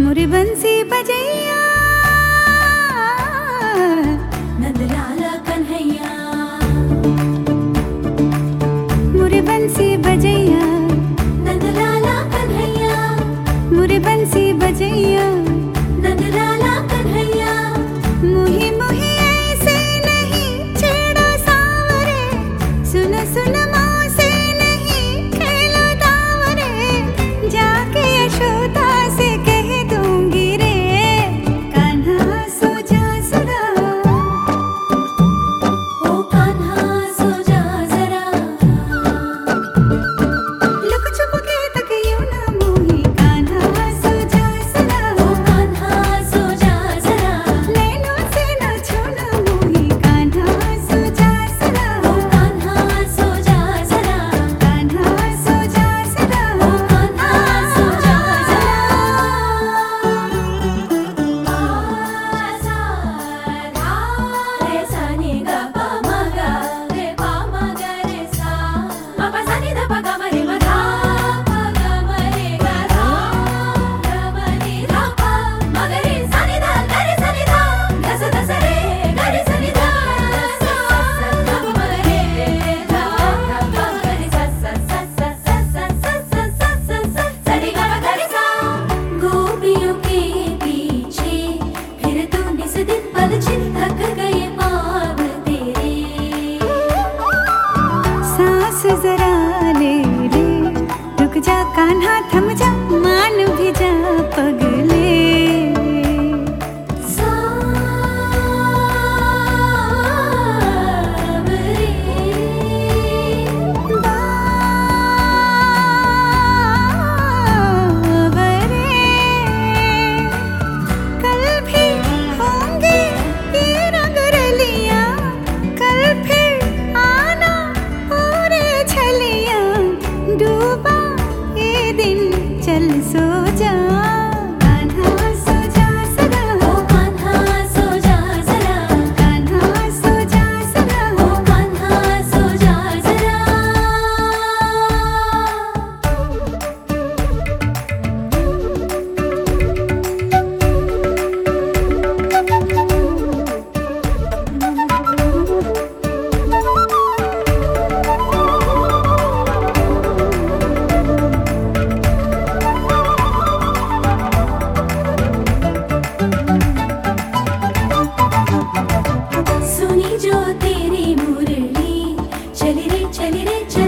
मुरी बंसी बजैया நினைச்ச